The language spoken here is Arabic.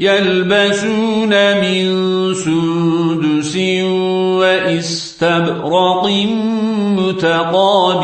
يلبسون من سندس وإستبرق متقابلين.